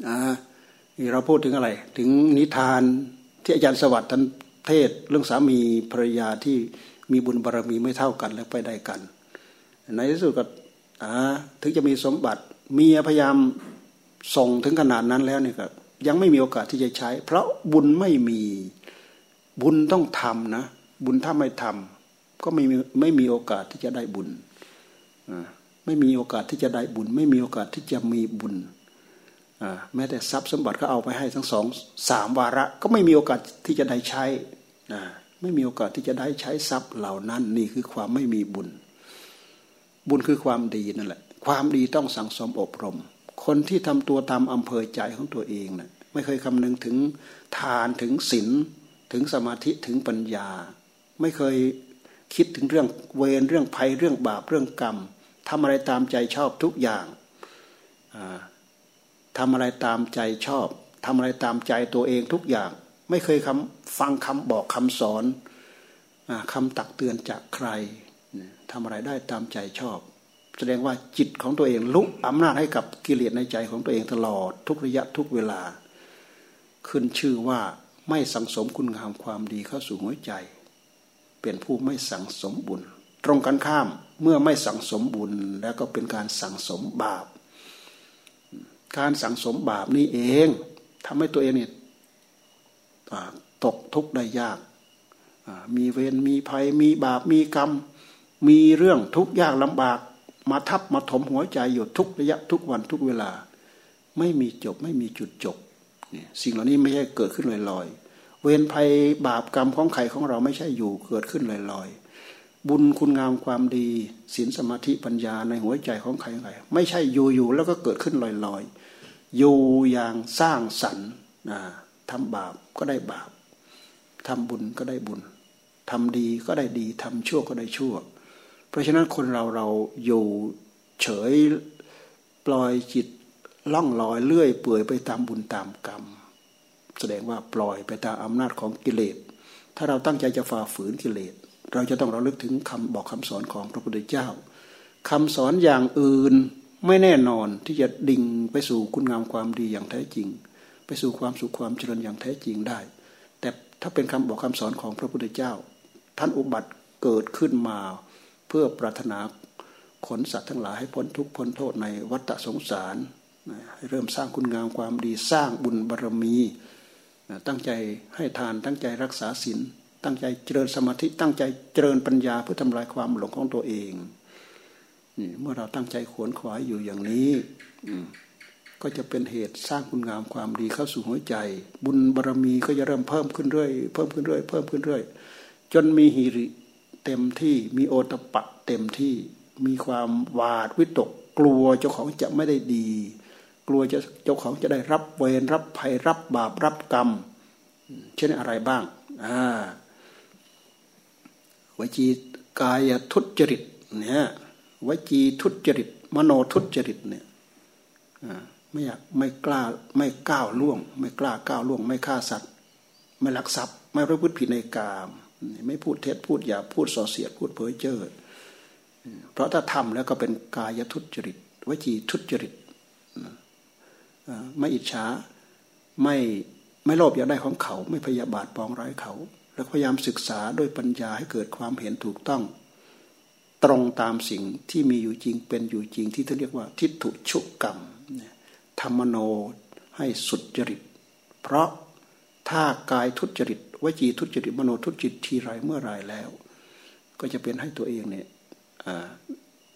อ่านี่เราพูดถึงอะไร ถึงนิทานที่อาจารย์สวัสดิ์ท่านเทศเรื่องสามีภรรยาที่มีบุญบารรมีไม่เท่ากันและไปได้กัน ในที่สุดก็ถึงจะมีสมบัติ เมียพยายามส่งถึงขนาดนั้นแล้วเนี่ยก็ยังไม่มีโอกาสที่จะใช้ เพราะบุญไม่มีบุญต้องทำนะ บุญถ้าไม่ทำก็ไม่มีไม่มีโอกาสที่จะได้บุญไม่มีโอกาสที่จะได้บุญ ไม่มีโอกาสที่จะมีบุญแม้แต่ทรัพย์สมบัติก็เอาไปให้ทั้งสองสามวาระ ก็ไม่มีโอกาสที่จะได้ใช้ไม่มีโอกาสที่จะได้ใช้ทรัพย์เหล่านั้น นี่คือความไม่มีบุญ บุญคือความดีนั่นแหละ ความดีต้องสั่งสมอบรม คนที่ทำตัวตามอำเภอใจของตัวเองนะ่ะไม่เคยคำนึงถึงทานถึงศีลถึงสมาธิถึงปัญญา ไม่เคยคิดถึงเรื่องเวรเรื่องภัยเรื่องบาปเรื่องกรรมทำอะไรตามใจชอบทุกอย่างทำอะไรตามใจชอบทำอะไรตามใจตัวเองทุกอย่าง ไม่เคยคำฟังคำบอกคำสอนคำตักเตือนจากใครทำอะไรได้ตามใจชอบ แสดงว่าจิตของตัวเองลุกอำนาจให้กับกิเลสในใจของตัวเองตลอดทุกระยะทุกเวลา ขึ้นชื่อว่าไม่สังสมคุณงามความดีเข้าสู่หัวใจ เป็นผู้ไม่สังสมบุญ ตรงกันข้ามเมื่อไม่สังสมบุญแล้วก็เป็นการสังสมบาป การสังสมบาปนี่เองทำให้ตัวเองเนี่ยตกทุกข์ได้ยาก มีเวรมีภัยมีบาปมีกรรม มีเรื่องทุกข์ยากลำบาก มาทับมาถมหัวใจอยู่ทุกระยะทุกวันทุกเวลา ไม่มีจบไม่มีจุดจบเนี่ยสิ่งเหล่านี้ไม่ใช่เกิดขึ้นลอยๆ เวรภัยบาปกรรมของใครของเราไม่ใช่อยู่เกิดขึ้นลอยๆ บุญคุณงามความดีศีลสมาธิปัญญาในหัวใจของใครใครไม่ใช่อยู่ๆแล้วก็เกิดขึ้นลอยๆ อยู่อย่างสร้างสรรค์นะทำบาปก็ได้บาปทำบุญก็ได้บุญทำดีก็ได้ดีทำชั่วก็ได้ชั่ว เพราะฉะนั้นคนเราเราอยู่เฉยปล่อยจิตล่องลอยเลื่อยเปื่อยไปตามบุญตามกรรม แสดงว่าปล่อยไปตามอำนาจของกิเลส ถ้าเราตั้งใจจะฝ่าฝืนกิเลส เราจะต้องระลึกถึงคำบอกคำสอนของพระพุทธเจ้าคำสอนอย่างอื่นไม่แน่นอนที่จะดิ่งไปสู่คุณงามความดีอย่างแท้จริง ไปสู่ความสุขความเจริญอย่างแท้จริงได้ แต่ถ้าเป็นคำบอกคำสอนของพระพุทธเจ้า ท่านอุบัติเกิดขึ้นมา พื่อปรารถนาขนสัตว์ทั้งหลายให้พ้นทุกข์พ้นโทษในวัฏสงสารให้เริ่มสร้างคุณงามความดีสร้างบุญบารรมี ตั้งใจให้ทานตั้งใจรักษาศีลตั้งใจเจริญสมาธิตั้งใจเจริญปัญญาเพื่อทำลายความหลงของตัวเองเมื่อเราตั้งใจขวนขวายอยู่อย่างนี้ก็จะเป็นเหตุสร้างคุณงามความดีเข้าสู่หัวใจ บุญบารรมีก็จะเริ่มเพิ่มขึ้นเรื่อยเพิ่มขึ้นเรื่อยเพิ่มขึ้นเรื่อยจนมีหิริ เต็มที่มีโอตปะเต็มที่มีความหวาดวิตก กลัวเจ้าของจะไม่ได้ดี กลัวจะเจ้าของจะได้รับเวรรับภัยรับบาปรับกรรม เช่นอะไรบ้างอ่าวจีกายทุจริตเนี่ยวจีทุจริต มโนทุจริตเนี่ยไม่อยากไม่กล้าไม่ก้าวล่วง ไม่กล้าก้าวล่วง ไม่ฆ่าสัตว์ ไม่ลักทรัพย์ ไม่ประพฤติผิดในกาม ไม่พูดเท็จพูดหยาพูดส่อเสียดพูดเพ้อเจ้อเพราะถ้าทำแล้วก็เป็นกายทุจริตวจีทุจริตไม่อิจฉาไม่ไม่โลภอยากได้ของเขา ไม่พยาบาทปองร้ายเขา แล้วพยายามศึกษาด้วยปัญญาให้เกิดความเห็นถูกต้อง ตรงตามสิ่งที่มีอยู่จริงเป็นอยู่จริงที่ท่าเรียกว่า ทิฏฐุชุกรรมธรรมโนให้สุดจริต เพราะถ้ากายทุจริต วจีทุจริตมโนทุจริตทีไรเมื่อไรแล้ว ก็จะเป็นให้ตัวเองเนี่ย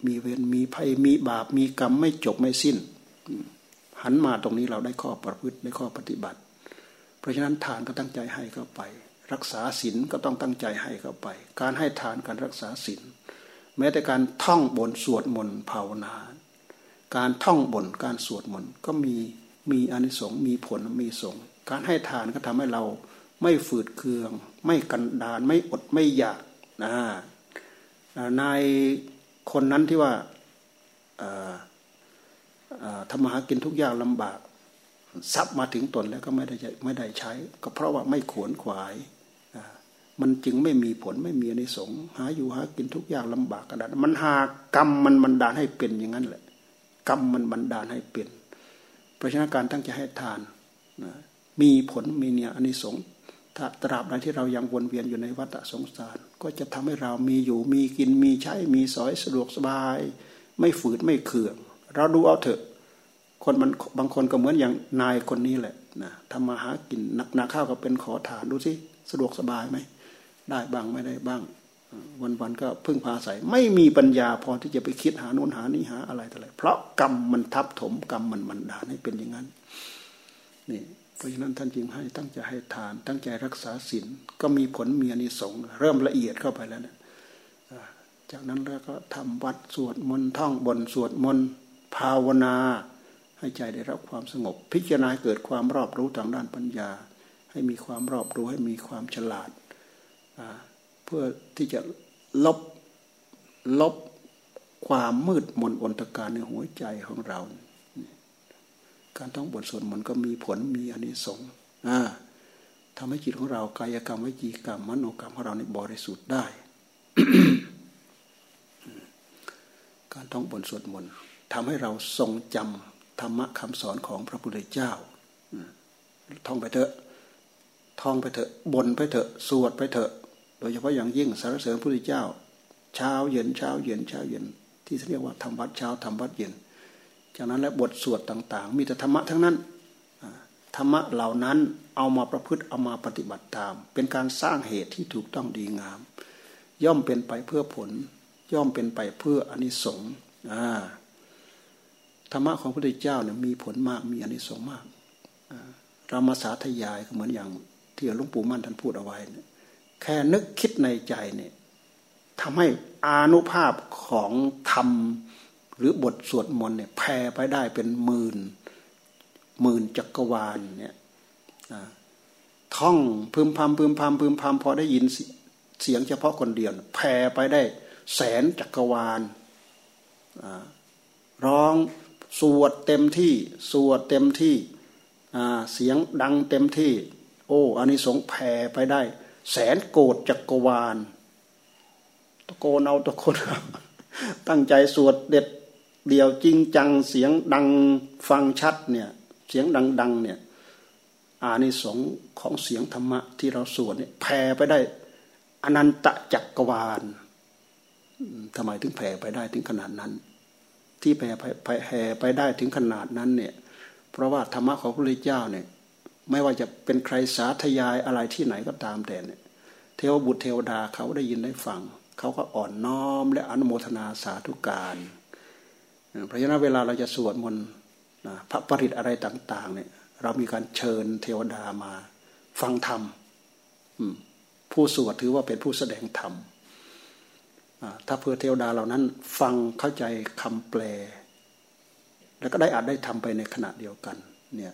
มีเวรมีภัยมีบาปมีกรรมไม่จบไม่สิ้น หันมาตรงนี้เราได้ข้อประพฤติได้ข้อปฏิบัติ เพราะฉะนั้นทานก็ตั้งใจให้เข้าไป รักษาศีลก็ต้องตั้งใจให้เข้าไป การให้ทานการรักษาศีลแม้แต่การท่องบนสวดมนต์ภาวนา การท่องบนการสวดมนต์ก็มีมีอนิสงส์มีผลมีสงการให้ทานก็ทำให้เรา ไม่ฝืดเคือง ไม่กันดานไม่อดไม่อยากนะนายคนนั้นที่ว่าทำมาหากินทุกอย่างลำบากทรัพย์มาถึงตนแล้วก็ไม่ได้ไม่ได้ใช้ ก็เพราะว่าไม่ขวนขวาย มันจึงไม่มีผลไม่มีอนิสงส์หาอยู่หากินทุกอย่างลำบากกระดานมันหากรรมมันบันดาลให้เป็นอย่างนั้นแหละ กรรมมันบันดาลให้เป็นเพราะฉะนั้นการตั้งใจให้ทานมีผลมีเนี่ยอนิสงส์ ถ้าตราบใดที่เรายังวนเวียนอยู่ในวัฏสงสาร ก็จะทำให้เรามีอยู่มีกินมีใช้มีสอยสะดวกสบาย ไม่ฝืดไม่เคืองเราดูเอาเถอะ คนมันบางคนก็เหมือนอย่างนายคนนี้แหละนะทำมาหากินนักนักข้าวก็เป็นขอทานดูสิสะดวกสบายไหมได้บ้างไม่ได้บ้าง วันวันก็พึ่งพาใส่ไม่มีปัญญาพอที่จะไปคิดหาโน้นหานี้หาอะไรแต่ออะไรเพราะกรรมมันทับถมกรรมมันมันดาให้เป็นอย่างนั้นนี่ เพราะฉะนั้นท่านจึงให้ตั้งใจให้ทาน ตั้งใจรักษาศีลก็มีผลมีอนิสงส์เริ่มละเอียดเข้าไปแล้วนี่ยจากนั้นแล้วก็ทำวัดสวดมนต์ท่องบนสวดมนต์ภาวนา ให้ใจได้รับความสงบ พิจารณาเกิดความรอบรู้ทางด้านปัญญา ให้มีความรอบรู้ให้มีความฉลาด เพื่อที่จะลบลบความมืดมนอนตการในหัวใจของเรา การท่องบทสวดมนต์ก็มีผลมีอานิสงส์ทำให้จิตของเรากายกรรมวิจีกรรมมโนกรรมของเราในบริสุทธิ์ได้ การท่องบทสวดมนต์ทำให้เราทรงจำธรรมะคำสอนของพระพุทธเจ้าท่องไปเถอะท่องไปเถอะบนไปเถอะสวดไปเถอะ โดยเฉพาะอย่างยิ่งสารเสริญพระพุทธเจ้า เช้าเย็นเช้าเย็นเช้าเย็น ที่เรียกว่าทำวัดเช้าทำวัดเย็น จากนั้นแล้วบทสวดต่างๆ มีแต่ธรรมะทั้งนั้นธรรมะเหล่านั้นเอามาประพฤติเอามาปฏิบัติตาม เป็นการสร้างเหตุที่ถูกต้องดีงาม ย่อมเป็นไปเพื่อผล ย่อมเป็นไปเพื่ออนิสงส์ธรรมะของพระพุทธเจ้าเนี่ยมีผลมากมีอนิสงส์มากเรามาสาธยายก็เหมือนอย่างที่หลวงปู่มั่นท่านพูดเอาไว้แค่นึกคิดในใจเนี่ยทำให้อานุภาพของธรรม หรือบทสวดมนต์เนี่ยแผ่ไปได้เป็นหมื่นหมื่นจักรวาลเนี่ยท่องพึมพำพึมพำพึมพำพอได้ยินเสียงเฉพาะคนเดียวแผ่ไปได้แสนจักรวาลร้องสวดเต็มที่สวดเต็มที่เสียงดังเต็มที่ โอ้อันนี้สงแผ่ไปได้ แสนโกดจักรวาลตะโกนเอาตะโกนตั้งใจสวดเด็ด เดียวจริงจังเสียงดังฟังชัดเนี่ยเสียงดังๆเนี่ยอานิสงส์ของเสียงธรรมะที่เราสวดเนี่ยแผ่ไปได้อนันตจักรวาลทำไมถึงแผ่ไปได้ถึงขนาดนั้น ที่แผ่แผ่ไปได้ถึงขนาดนั้นเนี่ยเพราะว่าธรรมะของพระพุทธเจ้าเนี่ยไม่ว่าจะเป็นใครสาธยายอะไรที่ไหนก็ตามแต่เนี่ยเทวบุตรเทวดาเขาได้ยินได้ฟัง เขาก็อ่อนน้อมและอนุโมทนาสาธุการ เพราะฉะนั้นเวลาเราจะสวดมนต์พระปริตอะไรต่างๆเนี่ยเรามีการเชิญเทวดามา ฟังธรรมผู้สวดถือว่าเป็นผู้แสดงธรรมถ้าเพื่อเทวดาเหล่านั้น ฟังเข้าใจคำแปล แล้วก็ได้อาจได้ทำไปในขณะเดียวกันเนี่ย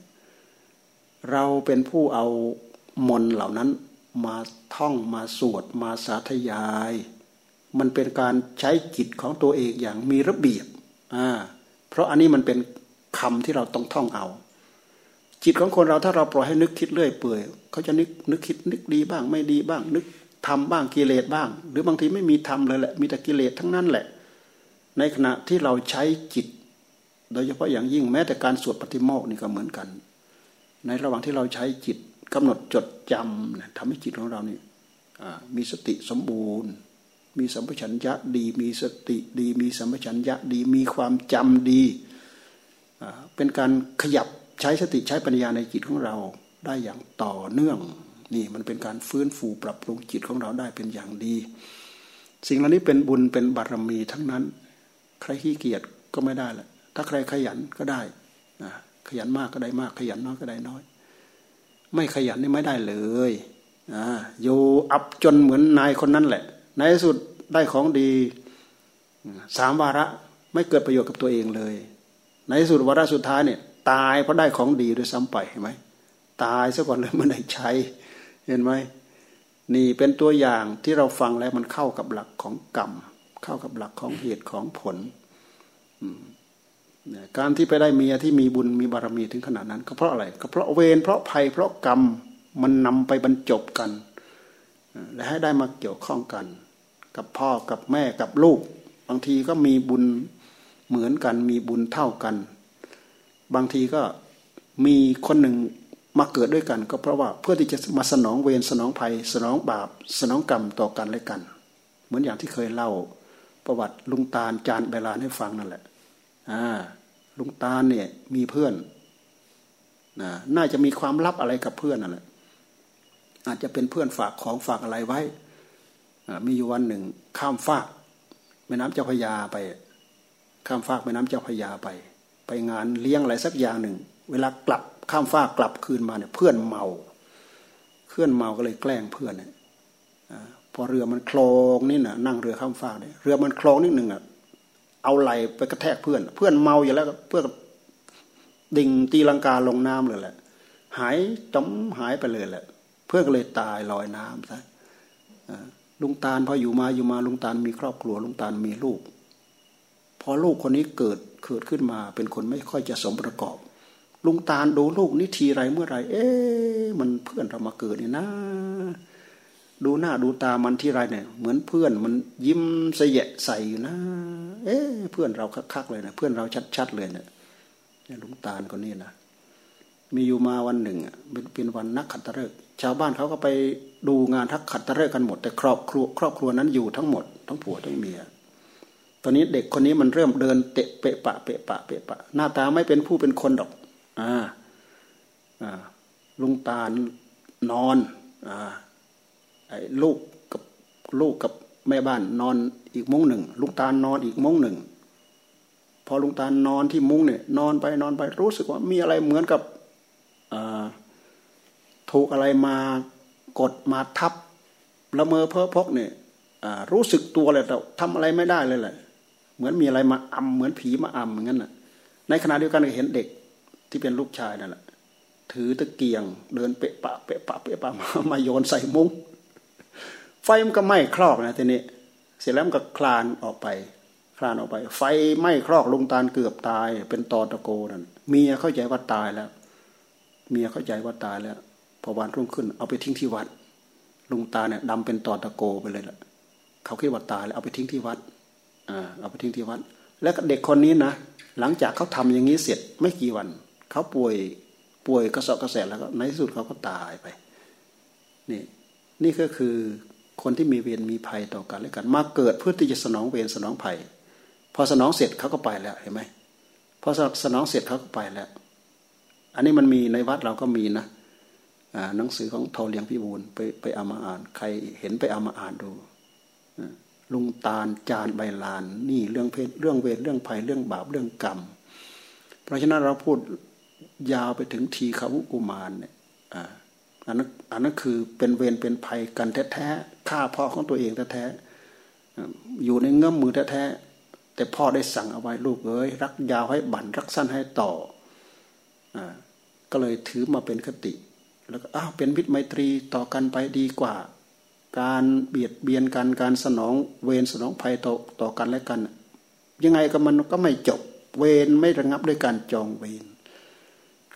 เราเป็นผู้เอามนเหล่านั้นมาท่องมาสวดมาสาธยาย มันเป็นการใช้จิตของตัวเองอย่างมีระเบียบ อ่าเพราะอันนี้มันเป็นคำที่เราต้องท่องเอา จิตของคนเราถ้าเราปล่อยให้นึกคิดเรื่อยเปื่อยเขาจะนึกนึกคิดนึกดีบ้าง ไม่ดีบ้าง นึกทำบ้างกิเลสบ้าง หรือบางทีไม่มีทำเลยแหละมีแต่กิเลสทั้งนั้นแหละ ในขณะที่เราใช้จิต โดยเฉพาะอย่างยิ่งแม้แต่การสวดปฏิโมกนี่ก็เหมือนกัน ในระหว่างที่เราใช้จิตกำหนดจดจำทำให้จิตของเรานี่มีสติสมบูรณ์ มีสัมปชัญญะดี มีสติดี มีสัมปชัญญะดี มีความจำดี เป็นการขยับใช้สติใช้ปัญญาในจิตของเราได้อย่างต่อเนื่องนี่มันเป็นการฟื้นฟูปรับปรุงจิตของเราได้เป็นอย่างดี สิ่งเหล่านี้เป็นบุญเป็นบารมีทั้งนั้น ใครขี้เกียจก็ไม่ได้แหละถ้าใครขยันก็ได้ขยันมากก็ได้มาก ขยันน้อยก็ได้น้อย ไม่ขยันนี่ไม่ได้เลยอยู่อับจนเหมือนนายคนนั้นแหละ ในสุดได้ของดีสามวาระไม่เกิดประโยชน์กับตัวเองเลย ในสุดวาระสุดท้ายเนี่ย ตายเพราะได้ของดีด้วยซ้ำไปเห็นไหมตายซะก่อนเลยไม่ได้ใช้ เห็นไหมนี่เป็นตัวอย่างที่เราฟังแล้วมันเข้ากับหลักของกรรม เข้ากับหลักของเหตุของผลการที่ไปได้เมียที่มีบุญมีบารมีถึงขนาดนั้น ก็เพราะอะไร ก็เพราะเวรเพราะภัยเพราะกรรมมันนำไปบรรจบกันและให้ได้มาเกี่ยวข้องกัน กับพ่อกับแม่กับลูก บางทีก็มีบุญเหมือนกัน มีบุญเท่ากัน บางทีก็มีคนหนึ่งมาเกิดด้วยกัน ก็เพราะว่าเพื่อที่จะมาสนองเวรสนองภัย สนองบาป สนองกรรมต่อกันและกัน เหมือนอย่างที่เคยเล่าประวัติลุงตาลจานเบลานให้ฟังนั่นแหละอ่าลุงตาลเนี่ยมีเพื่อนนะน่าจะมีความลับอะไรกับเพื่อนนั่นแหละอาจจะเป็นเพื่อนฝากของฝากอะไรไว้ มีอยู่วันหนึ่ง ข้ามฟากแม่น้ำเจ้าพยาไป ข้ามฟากแม่น้ำเจ้าพยาไป ไปงานเลี้ยงอะไรสักอย่างหนึ่ง เวลากลับข้ามฟากกลับคืนมาเนี่ย เพื่อนเมาเพื่อนเมาก็เลยแกล้งเพื่อนเนี่ยพอเรือมันคลองนี่นะนั่งเรือข้ามฟากเนี่ยเรือมันคลองนิดหนึ่งอะเอาไหลไปกระแทกเพื่อน เพื่อนเมาอยู่แล้วเพื่อนดิ่งตีลังกาลงน้ำเลยแหละ หายจมหายไปเลยแหละ เพื่อนก็เลยตายลอยน้ำซะ ลุงตาลพออยู่มาอยู่มาลุงตาลมีครอบครัวลุงตาลมีลูก พอลูกคนนี้เกิดเกิดขึ้นมา เป็นคนไม่ค่อยจะสมประกอบ ลุงตาลดูลูกนี่ทีไรเมื่อไรเอ๊ะมันเพื่อนเรามาเกิดเนี่นะ ดูหน้าดูตามันที่ไรเนี่ยเหมือนเพื่อนมันยิ้มเสยะใส่อยู่นะ เอ๊ะเพื่อนเราคักๆเลยนะเพื่อนเราชัดๆเลยเนะี่ยลุงตาลคนนี้นะมีอยู่มาวันหนึ่งเป็นวันนักขัตฤกษ์ ชาวบ้านเขาก็ไปดูงานทักขัดตฤกษ์กันหมด แต่ครอบครัวครอบครัวนั้นอยู่ทั้งหมด ทั้งผัวทั้งเมีย ตอนนี้เด็กคนนี้มันเริ่มเดินเตะเปะปะเปะปะเปะปะ หน้าตาไม่เป็นผู้เป็นคนดอก อ่า อ่า ลุงตาลนอน อ่า ไอ้ลูกกับลูกกับแม่บ้านนอนอีกมุ้งหนึ่งลุงตาลนอนอีกมุ้งหนึ่งพอลุงตาลนอนที่มุ้งเนี่ย นอนไปนอนไปรู้สึกว่ามีอะไรเหมือนกับ ถูกอะไรมากดมาทับละเมอเพ้อพกเนี่ยรู้สึกตัวเลยแต่ทำอะไรไม่ได้เลยแหละเหมือนมีอะไรมาอำเหมือนผีมาอำอย่างนั้นน่ะ ในขณะเดียวกันก็เห็นเด็กที่เป็นลูกชายนั่นแหละถือตะเกียง เดินเปะปะเปะปะเปะปะมามาโยนใส่มุ้งไฟมันก็ไหม้ครอกนะทีนี้ เสร็จแล้วมันก็คลานออกไป คลานออกไป ไฟไหม้ครอกลุงตาลเกือบตาย เป็นตอตะโกนั่นเมียเข้าใจว่าตายแล้ว เมียเข้าใจว่าตายแล้ว พอวันรุ่งขึ้น เอาไปทิ้งที่วัด ลุงตาเนี่ยดำเป็นตอตะโกไปเลยล่ะเขาคิดว่าตายแล้วเอาไปทิ้งที่วัดอ่าเอาไปทิ้งที่วัด แล้วเด็กคนนี้นะหลังจากเขาทำอย่างนี้เสร็จไม่กี่วัน เขาป่วยป่วยกระสอบกระแสแล้วก็ในที่สุดเขาก็ตายไปนี่นี่ก็คือคนที่มีเวรมีภัยต่อกันและกัน มาเกิดเพื่อที่จะสนองเวรสนองภัย พอสนองเสร็จเขาก็ไปแล้วเห็นไหมพอสนองเสร็จเขาก็ไปแล้ว อันนี้มันมีในวัดเราก็มีนะ หนังสือของทอเลียงพิบูลไปไปเอามาอ่าน ใครเห็นไปเอามาอ่านดูลุงตาลจานใบลาน นี่เรื่องเพศเรื่องเวรเรื่องภัยเรื่องบาปเรื่องกรรม เพราะฉะนั้นเราพูดยาวไปถึงทีขาวุกุมารเนี่ยอันนั้นอันนั้นคือเป็นเวรเป็นภัยกันแท้ๆฆ่าพ่อของตัวเองแท้ๆอยู่ในเงื้อมมือแท้ๆแต่พ่อได้สั่งเอาไว้ลูกเอ้ยรักยาวให้บั่นรักสั้นให้ต่ออก็เลยถือมาเป็นคติ แล้วก็อ้าวเป็นวิตรไมตรีต่อกันไปดีกว่า การเบียดเบียนกันการสนองเวรสนองภัยต่อต่อกันและกัน ยังไงก็มันก็ไม่จบ เวรไม่ระงับด้วยการจองเวร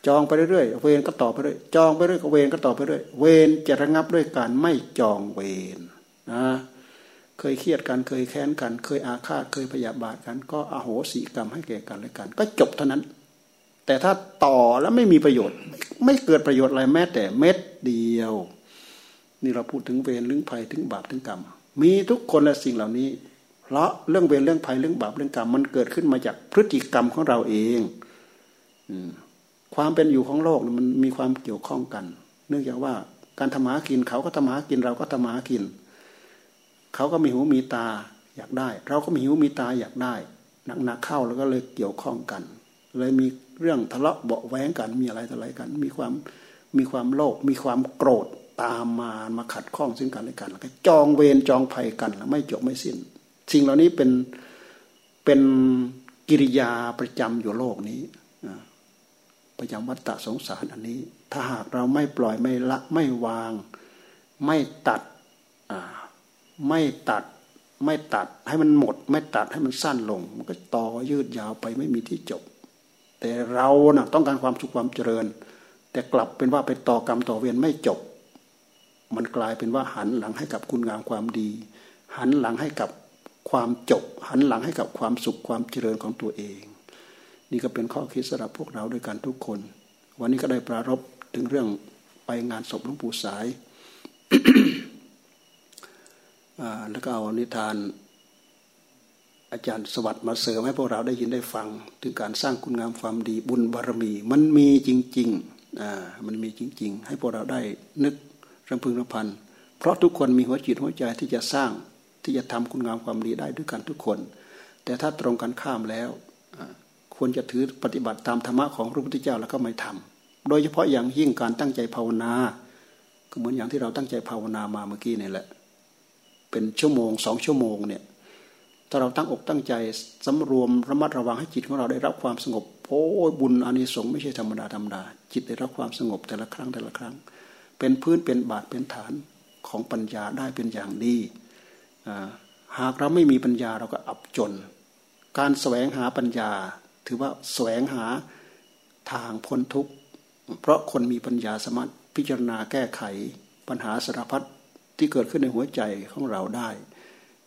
จองไปเรื่อยๆเวรก็ต่อไปเรื่อยจองไปเรื่อยก็เวรก็ต่อไปเรื่อยเวรจะระงับด้วยการไม่จองเวรนะเคยเครียดกันเคยแค้นกัน เคยอาฆาตเคยพยาบาทกัน ก็อโหสิกรรมให้แก่กันและกัน ก็จบเท่านั้น แต่ถ้าต่อแล้วไม่มีประโยชน์ ไม่เกิดประโยชน์อะไรแม้แต่เม็ดเดียว นี่เราพูดถึงเวรเรื่องภัยถึงบาปถึงกรรม มีทุกคนและสิ่งเหล่านี้ เพราะเรื่องเวรเรื่องภัยเรื่องบาปเรื่องกรรม มันเกิดขึ้นมาจากพฤติกรรมของเราเองอความเป็นอยู่ของโลกมันมีความเกี่ยวข้องกัน เนื่องจากว่าการทำหากินเขาก็ทำหากินเราก็ทำหากิน เขาก็มีหูมีตาอยากได้ เราก็มีหูมีตาอยากได้หนักๆเข้าแล้วก็เลยเกี่ยวข้องกัน เลยมี เรื่องทะเลาะเบาแหวงกันมีอะไรต่ออะไรกัน มีความมีความโลภมีความโกรธตามมามาขัดข้องซึ่งกันและกันแล้วก็จองเวรจองภัยกันแล้วไม่จบไม่สิ้น สิ่งเหล่านี้เป็นเป็นกิริยาประจำอยู่โลกนี้ประจำวัฏฏะสงสารอันนี้ ถ้าหากเราไม่ปล่อยไม่ละไม่วาง ไม่ตัดไม่ตัดไม่ตัดให้มันหมด ไม่ตัดให้มันสั้นลง มันก็ต่อยืดยาวไปไม่มีที่จบ แต่เรานะ่ะต้องการความสุขความเจริญ แต่กลับเป็นว่าไปต่อกรรมต่อเวรไม่จบ มันกลายเป็นว่าหันหลังให้กับคุณงามความดี หันหลังให้กับความจบ หันหลังให้กับความสุขความเจริญของตัวเอง นี่ก็เป็นข้อคิดสำหรับพวกเราด้วยกันทุกคน วันนี้ก็ได้ปรารบถึงเรื่องไปงานศพหลวงปู่สายแล้วก็เอานิทาน อาจารย์สวัสดิ์มาเสริมให้พวกเราได้ยินได้ฟัง ถึงการสร้างคุณงามความดีบุญบารมี มันมีจริงๆอ่ามันมีจริง ๆ ให้พวกเราได้นึกรำพึงรำพันเพราะทุกคนมีหัวจิตหัวใจที่จะสร้างที่จะทำคุณงามความดีได้ด้วยกันทุกคน แต่ถ้าตรงกันข้ามแล้วควรจะถือปฏิบัติตามธรรมะของพระพุทธเจ้าแล้วก็ไม่ทำโดยเฉพาะอย่างยิ่งการตั้งใจภาวนา ก็เหมือนอย่างที่เราตั้งใจภาวนามาเมื่อกี้นี่แหละ เป็นชั่วโมงสองชั่วโมงเนี่ย ถ้าเราตั้งอกตั้งใจสำรวมระมัดระวังให้จิตของเราได้รับความสงบโอ้บุญอานิสงส์ไม่ใช่ธรรมดาธรรมดา จิตได้รับความสงบแต่ละครั้งแต่ละครั้ง เป็นพื้นเป็นบาทเป็นฐานของปัญญาได้เป็นอย่างดีหากเราไม่มีปัญญาเราก็อับจน การแสวงหาปัญญา ถือว่าแสวงหาทางพ้นทุกข์ เพราะคนมีปัญญาสามารถพิจารณาแก้ไขปัญหาสารพัดที่เกิดขึ้นในหัวใจของเราได้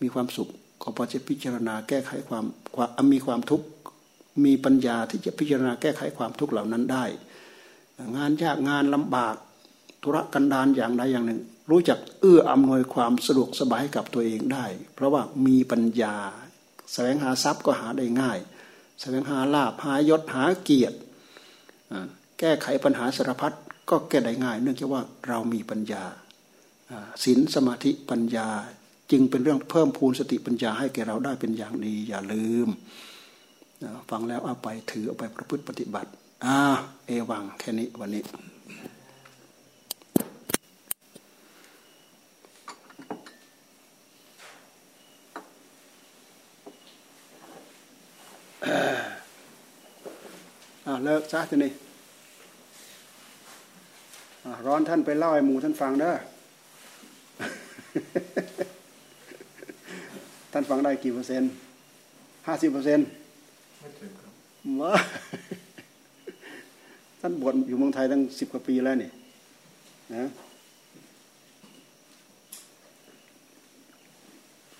มีความสุข ก็พอจะพิจารณาแก้ไขความวามมีความทุกข์มีปัญญาที่จะพิจารณาแก้ไขความทุกข์เหล่านั้นได้ งานยากงานลำบากธุระกันดารอย่างใดอย่างหนึ่ง รู้จักเอื้ออำนวยความสะดวกสบายกับตัวเองได้ เพราะว่ามีปัญญาแสวงหาทรัพย์ก็หาได้ง่าย แสวงหาลาภหายศหาเกียรติแก้ไขปัญหาสารพัดก็แก้ได้ง่าย เนื่องจากว่าเรามีปัญญาศีลสมาธิปัญญา จึงเป็นเรื่องเพิ่มพูนสติปัญญาให้แก่เราได้เป็นอย่างดี อย่าลืมฟังแล้วเอาไปถือเอาไปประพฤติปฏิบัติอ่าเอวังแค่นี้วันนี้เลิกซะทีนี้ร้อนท่านไปเล่าให้หมูท่านฟังเด้อ ท่านฟังได้กี่เปอร์เซ็นต์ห้าสิบเปอร์เซ็นต์ไม่ถึงครับมาท่านบวชอยู่เมืองไทยตั้งสิบกว่าปีแล้วนี่นะ